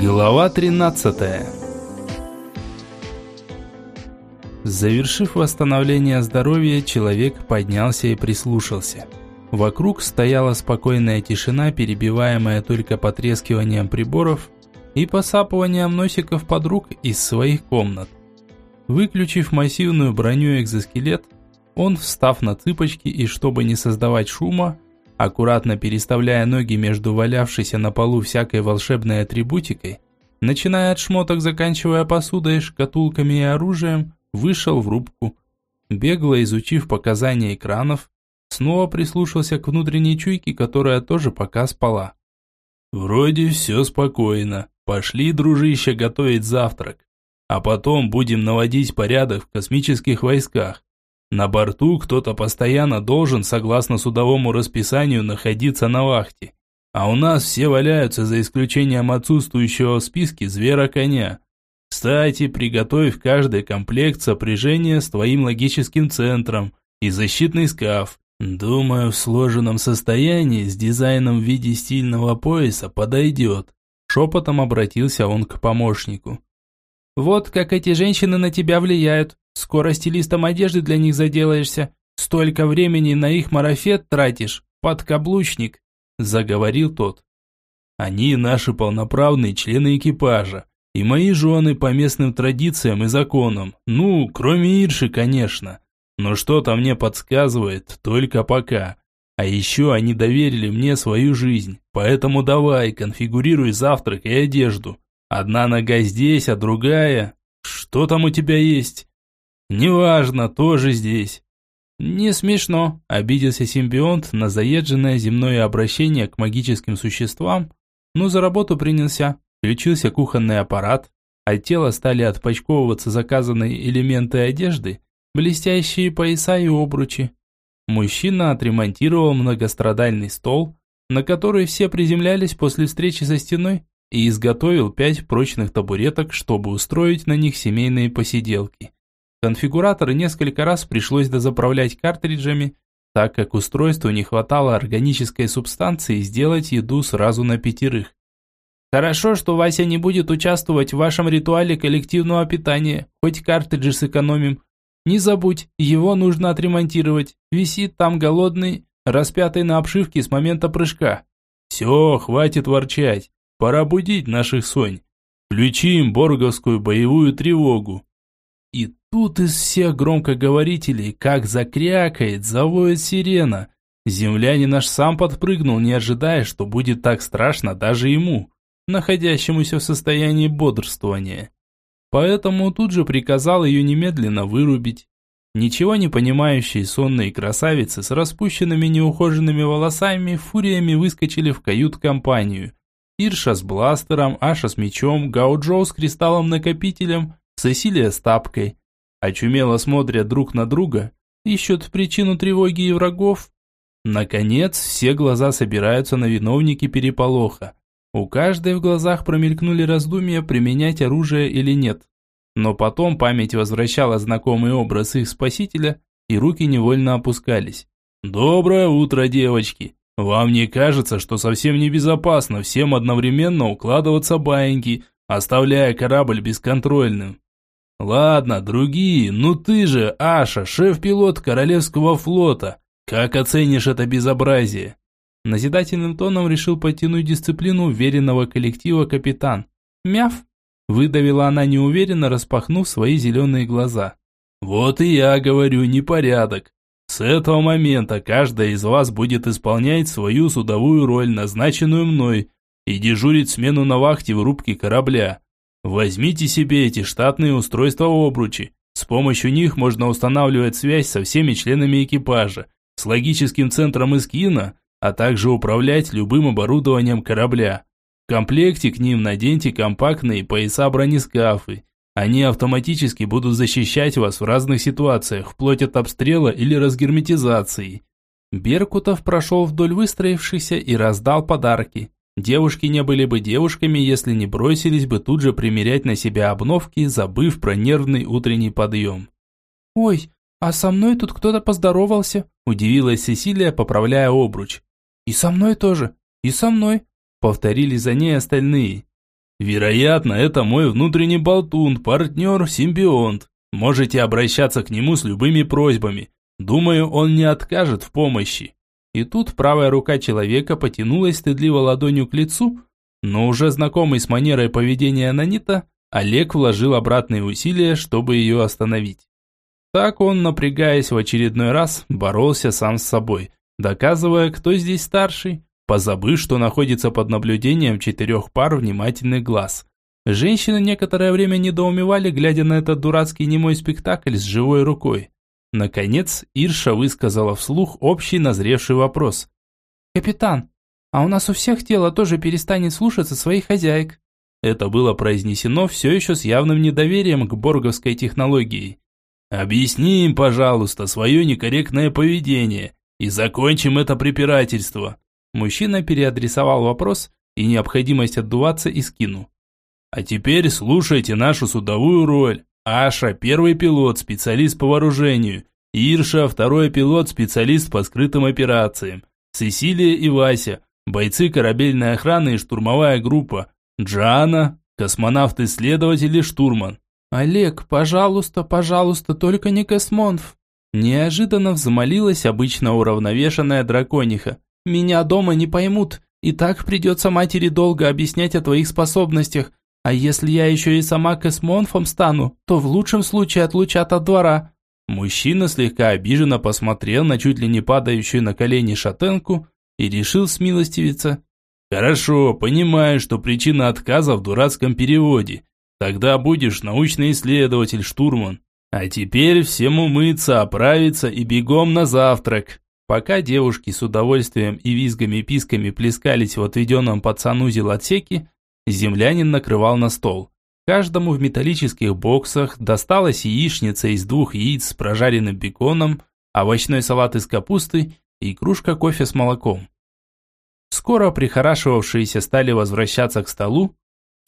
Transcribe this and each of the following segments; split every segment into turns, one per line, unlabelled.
Глава 13 Завершив восстановление здоровья, человек поднялся и прислушался. Вокруг стояла спокойная тишина, перебиваемая только потрескиванием приборов и посапыванием носиков подруг из своих комнат. Выключив массивную броню экзоскелет, он, встав на цыпочки и чтобы не создавать шума, аккуратно переставляя ноги между валявшейся на полу всякой волшебной атрибутикой, начиная от шмоток, заканчивая посудой, шкатулками и оружием, вышел в рубку. Бегло изучив показания экранов, снова прислушался к внутренней чуйке, которая тоже пока спала. «Вроде все спокойно. Пошли, дружище, готовить завтрак. А потом будем наводить порядок в космических войсках. На борту кто-то постоянно должен, согласно судовому расписанию, находиться на вахте. А у нас все валяются за исключением отсутствующего в списке звера-коня. Кстати, приготовь каждый комплект сопряжения с твоим логическим центром и защитный скаф. Думаю, в сложенном состоянии с дизайном в виде стильного пояса подойдет. Шепотом обратился он к помощнику.
Вот как эти женщины на тебя влияют. Скоро стилистом одежды для них заделаешься. Столько времени на их марафет тратишь, подкаблучник», – заговорил тот.
«Они наши полноправные члены экипажа, и мои жены по местным традициям и законам, ну, кроме Ирши, конечно. Но что-то мне подсказывает, только пока. А еще они доверили мне свою жизнь, поэтому давай, конфигурируй завтрак и одежду. Одна нога здесь, а другая... Что там у тебя есть? Неважно, тоже здесь.
Не смешно, обиделся симбионт на заезженное земное обращение к магическим существам, но за работу принялся. Включился кухонный аппарат, от тела стали отпочковываться заказанные элементы одежды, блестящие пояса и обручи. Мужчина отремонтировал многострадальный стол, на который все приземлялись после встречи со стеной, и изготовил пять прочных табуреток, чтобы устроить на них семейные посиделки. Конфигуратор несколько раз пришлось дозаправлять картриджами, так как устройству не хватало органической субстанции сделать еду сразу на пятерых. Хорошо, что Вася не будет участвовать в вашем ритуале коллективного питания, хоть картриджи сэкономим. Не забудь, его нужно отремонтировать, висит там голодный, распятый на обшивке с момента прыжка.
Все, хватит ворчать, пора будить наших сонь. Включим борговскую боевую тревогу. И тут из всех громкоговорителей, как закрякает, завоет сирена. Землянин аж сам подпрыгнул, не ожидая, что будет так страшно даже ему, находящемуся в состоянии бодрствования. Поэтому тут же приказал ее немедленно вырубить. Ничего не понимающие сонные красавицы с распущенными неухоженными волосами фуриями выскочили в кают-компанию. Ирша с бластером, Аша с мечом, Гауджоу с кристаллом-накопителем Сесилия с тапкой. Очумело смотрят друг на друга, ищут причину тревоги и врагов. Наконец, все глаза собираются на виновнике переполоха. У каждой в глазах промелькнули раздумья, применять оружие или нет. Но потом память возвращала знакомый образ их спасителя, и руки невольно опускались. «Доброе утро, девочки! Вам не кажется, что совсем небезопасно всем одновременно укладываться баиньки, оставляя корабль бесконтрольным? Ладно, другие, ну ты же, Аша, шеф-пилот Королевского флота. Как оценишь это безобразие? Назидательным тоном решил подтянуть дисциплину уверенного коллектива капитан. Мяв! Выдавила она неуверенно, распахнув свои зеленые глаза. Вот и я говорю, непорядок. С этого момента каждая из вас будет исполнять свою судовую роль, назначенную мной, и дежурить смену на вахте в рубке корабля. Возьмите себе эти штатные устройства обручи. С помощью них можно устанавливать связь со всеми членами экипажа, с логическим центром Искина, а также управлять любым оборудованием корабля. В комплекте к ним наденьте компактные пояса бронескафы. Они автоматически будут защищать вас в разных ситуациях, вплоть от обстрела или разгерметизации. Беркутов прошел вдоль выстроившихся и раздал подарки. Девушки не были бы девушками, если не бросились бы тут же примерять на себя обновки, забыв про нервный утренний подъем.
«Ой, а со мной тут кто-то поздоровался», – удивилась Сесилия, поправляя обруч. «И со мной тоже, и со мной», – повторили за ней остальные.
Вероятно, это мой внутренний болтун, партнер, симбионт. Можете обращаться к нему с любыми просьбами. Думаю, он не откажет в помощи». И тут правая рука человека потянулась стыдливо ладонью к лицу, но уже знакомый с манерой поведения Нанита, Олег вложил обратные усилия, чтобы ее остановить. Так он, напрягаясь в очередной раз, боролся сам с собой, доказывая, кто здесь старший, позабыв, что находится под наблюдением четырех пар внимательных глаз. Женщины некоторое время недоумевали, глядя на этот дурацкий немой спектакль с живой рукой. Наконец, Ирша высказала вслух общий назревший вопрос. «Капитан, а у нас у всех тело тоже перестанет слушаться своих хозяек?» Это было произнесено все еще с явным недоверием к борговской технологии. «Объясни им, пожалуйста, свое некорректное поведение и закончим это препирательство». Мужчина переадресовал вопрос и необходимость отдуваться и скину. «А теперь слушайте нашу судовую роль. Аша – первый пилот, специалист по вооружению. Ирша – второй пилот, специалист по скрытым операциям. Сесилия и Вася – бойцы корабельной охраны и штурмовая группа. Джана – космонавт-исследователь и штурман. «Олег, пожалуйста, пожалуйста, только не Космонф!» Неожиданно взмолилась обычно уравновешенная дракониха. «Меня дома не поймут, и так придется матери долго объяснять о твоих способностях. А если я еще и сама космонфом стану, то в лучшем случае отлучат от двора». Мужчина слегка обиженно посмотрел на чуть ли не падающую на колени шатенку и решил смилостивиться. «Хорошо, понимаю, что причина отказа в дурацком переводе. Тогда будешь научный исследователь, штурман. А теперь всем умыться, оправиться и бегом на завтрак». Пока девушки с удовольствием и визгами-писками плескались в отведенном под санузел отсеке, Землянин накрывал на стол. Каждому в металлических боксах досталась яичница из двух яиц с прожаренным беконом, овощной салат из капусты и кружка кофе с молоком. Скоро прихорашивавшиеся стали возвращаться к столу,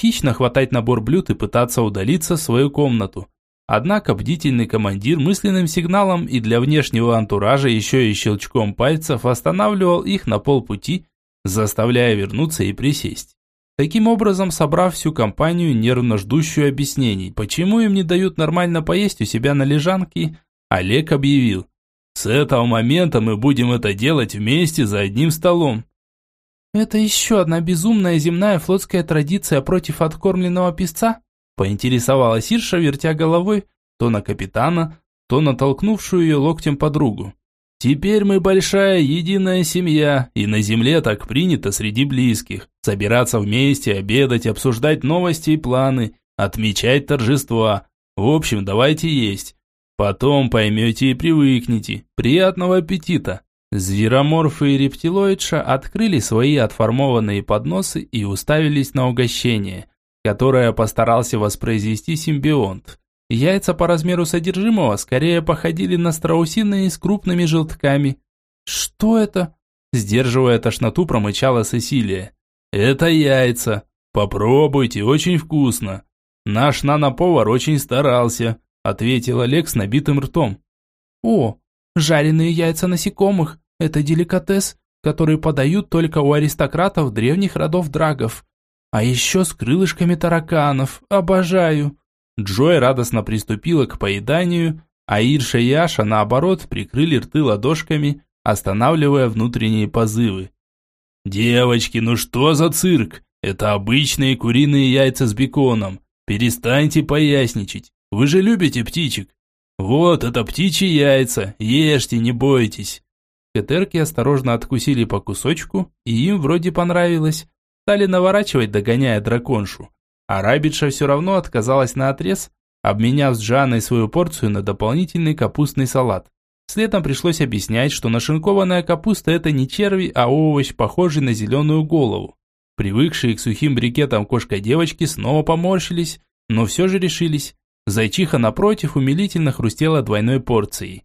хищно хватать набор блюд и пытаться удалиться в свою комнату. Однако бдительный командир мысленным сигналом и для внешнего антуража еще и щелчком пальцев останавливал их на полпути, заставляя вернуться и присесть. Таким образом, собрав всю компанию, нервно ждущую объяснений, почему им не дают нормально поесть у себя на лежанке, Олег объявил. «С этого момента мы будем это делать вместе за одним столом». «Это еще одна безумная земная флотская традиция против откормленного песца?» Поинтересовалась Ирша, вертя головой то на капитана, то на толкнувшую ее локтем подругу. Теперь мы большая единая семья, и на земле так принято среди близких. Собираться вместе, обедать, обсуждать новости и планы, отмечать торжества. В общем, давайте есть. Потом поймете и привыкнете. Приятного аппетита. Звероморфы и рептилоидша открыли свои отформованные подносы и уставились на угощение, которое постарался воспроизвести симбионт. Яйца по размеру содержимого скорее походили на страусиные с крупными желтками. «Что это?» Сдерживая тошноту, промычала Сесилия. «Это яйца. Попробуйте, очень вкусно. Наш наноповар очень старался», ответил Олег с набитым ртом. «О, жареные яйца насекомых. Это деликатес, который подают только у аристократов древних родов драгов. А еще с крылышками тараканов. Обожаю!» Джой радостно приступила к поеданию, а Ирша и Аша, наоборот, прикрыли рты ладошками, останавливая внутренние позывы. «Девочки, ну что за цирк? Это обычные куриные яйца с беконом. Перестаньте поясничать. Вы же любите птичек. Вот это птичьи яйца. Ешьте, не бойтесь». Кетерки осторожно откусили по кусочку, и им вроде понравилось. Стали наворачивать, догоняя драконшу. А Рабиша все равно отказалась на отрез, обменяв с Жанной свою порцию на дополнительный капустный салат. Следом пришлось объяснять, что нашинкованная капуста – это не черви, а овощ, похожий на зеленую голову. Привыкшие к сухим брикетам кошка-девочки снова поморщились, но все же решились. Зайчиха, напротив, умилительно хрустела двойной порцией.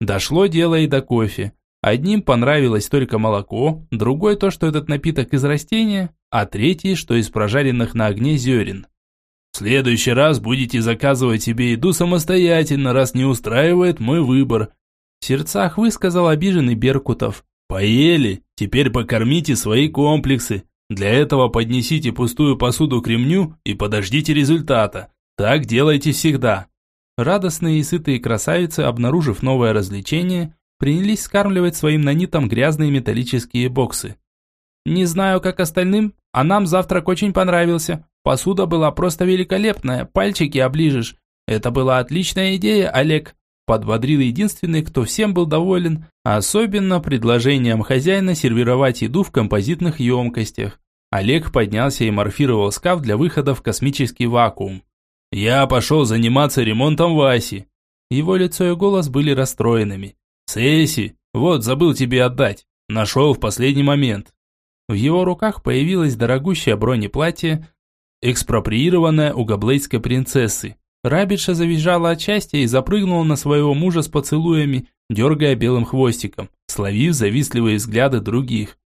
Дошло дело и до кофе. Одним понравилось только молоко, другой то, что этот напиток из растения, а третий, что из прожаренных на огне зерен. В следующий раз будете заказывать себе еду самостоятельно, раз не устраивает мой выбор. В сердцах высказал обиженный Беркутов. Поели, теперь покормите свои комплексы. Для этого поднесите пустую посуду к ремню и подождите результата. Так делайте всегда.
Радостные и сытые красавицы, обнаружив новое развлечение, принялись скармливать своим нанитам грязные металлические боксы. «Не знаю, как остальным, а нам завтрак очень понравился. Посуда была просто великолепная, пальчики оближешь. Это была отличная идея, Олег», подбодрил единственный, кто всем был доволен, особенно предложением хозяина сервировать еду в композитных емкостях. Олег поднялся и морфировал скаф для выхода в космический вакуум.
«Я пошел заниматься ремонтом Васи».
Его лицо и голос были расстроенными.
«Сесси, вот забыл тебе отдать. Нашел в последний момент».
В его руках появилось дорогущее бронеплатье, экспроприированное у габлейской принцессы. Рабиша завизжала от счастья и запрыгнула на своего мужа с поцелуями, дергая белым хвостиком, словив завистливые взгляды других.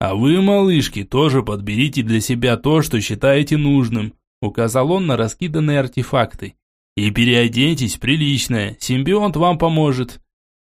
«А вы, малышки, тоже подберите для себя то, что считаете нужным», указал он на раскиданные артефакты. «И переоденьтесь прилично, симбионт вам поможет».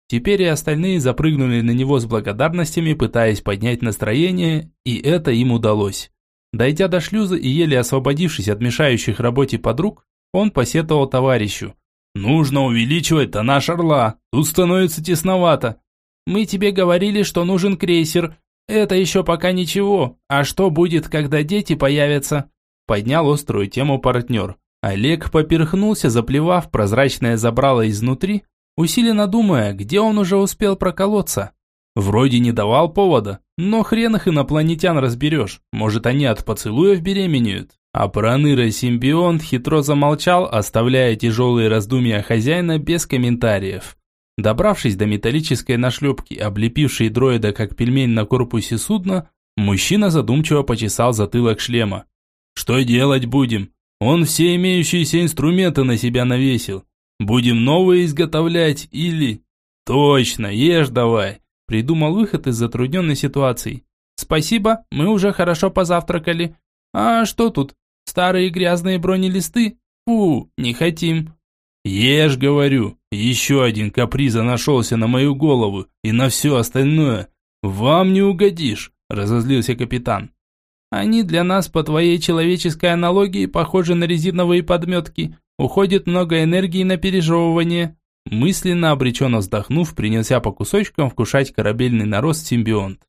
Теперь и остальные запрыгнули на него с благодарностями, пытаясь поднять настроение, и это им удалось. Дойдя до шлюза и еле освободившись от мешающих работе подруг, он посетовал товарищу.
«Нужно увеличивать тоннаж орла, тут становится тесновато».
«Мы тебе говорили, что нужен крейсер. Это еще пока ничего. А что будет, когда дети появятся?» Поднял острую тему партнер. Олег поперхнулся, заплевав прозрачное забрало изнутри, усиленно думая, где он уже успел проколоться. Вроде не давал повода, но хрен их инопланетян разберешь. Может, они от поцелуев беременеют. А проныра-симбионт хитро замолчал, оставляя тяжелые раздумья хозяина без комментариев. Добравшись до металлической нашлепки, облепившей дроида как пельмень на корпусе судна, мужчина задумчиво почесал затылок шлема. «Что делать будем? Он все имеющиеся инструменты на себя навесил. Будем новые изготовлять или...» «Точно, ешь давай!» Придумал выход из затрудненной ситуации. «Спасибо, мы уже хорошо позавтракали. А что тут? Старые грязные бронелисты? Фу, не хотим.
Ешь, говорю, еще один каприза нашелся на мою голову и на все остальное. Вам не угодишь, разозлился капитан.
Они для нас, по твоей человеческой аналогии, похожи на резиновые подметки. Уходит много энергии на пережевывание. Мысленно обреченно вздохнув, принялся по кусочкам вкушать корабельный нарост симбионт.